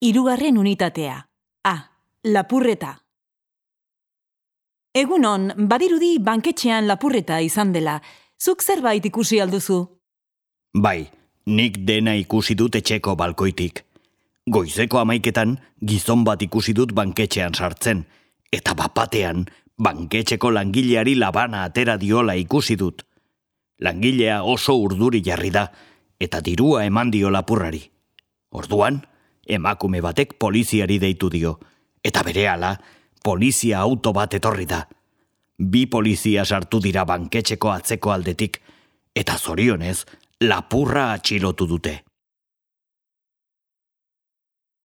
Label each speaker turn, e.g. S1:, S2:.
S1: Hirugarren unitatea. A. Lapurreta. Egunon, badirudi banketxean lapurreta izan dela. Zuk zerbait ikusi alduzu?
S2: Bai, nik dena ikusi dut etxeko balkoitik. Goizeko amaiketan gizon bat ikusi dut banketxean sartzen, eta bapatean banketxeko langileari labana atera diola ikusi dut. Langilea oso urduri jarri da, eta dirua eman dio lapurrari. Orduan, emakume batek poliziari deitu dio, eta berehala, polizia auto bat etorri da. Bi polizia sartu dira banketxeko atzeko aldetik, eta zorionez, lapurra atxilotu dute.